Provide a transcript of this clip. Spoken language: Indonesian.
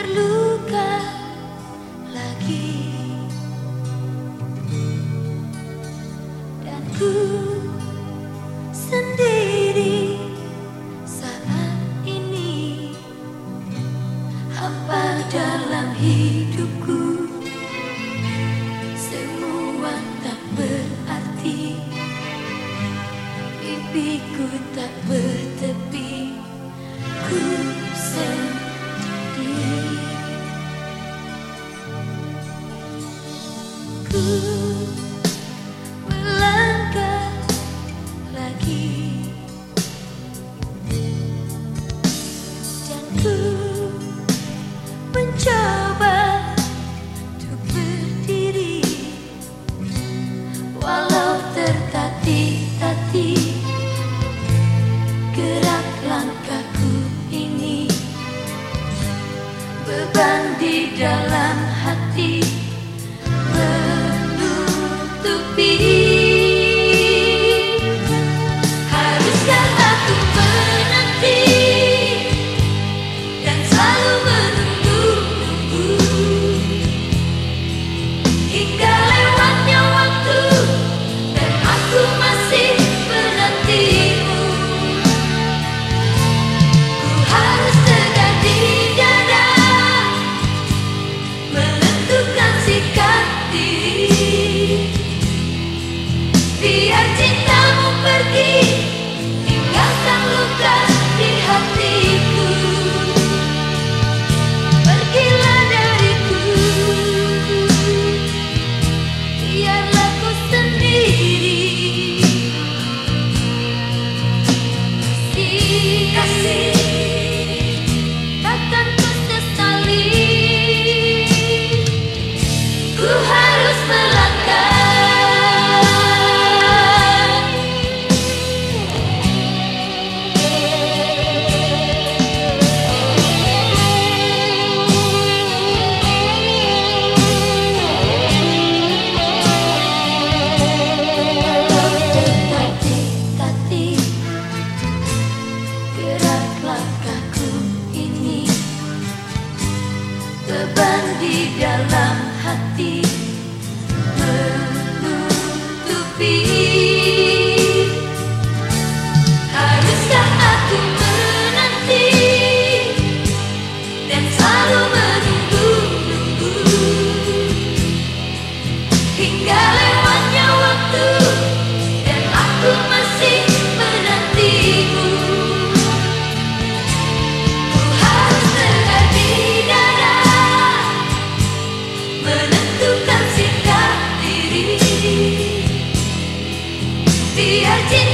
perlu Ku Dear, dear.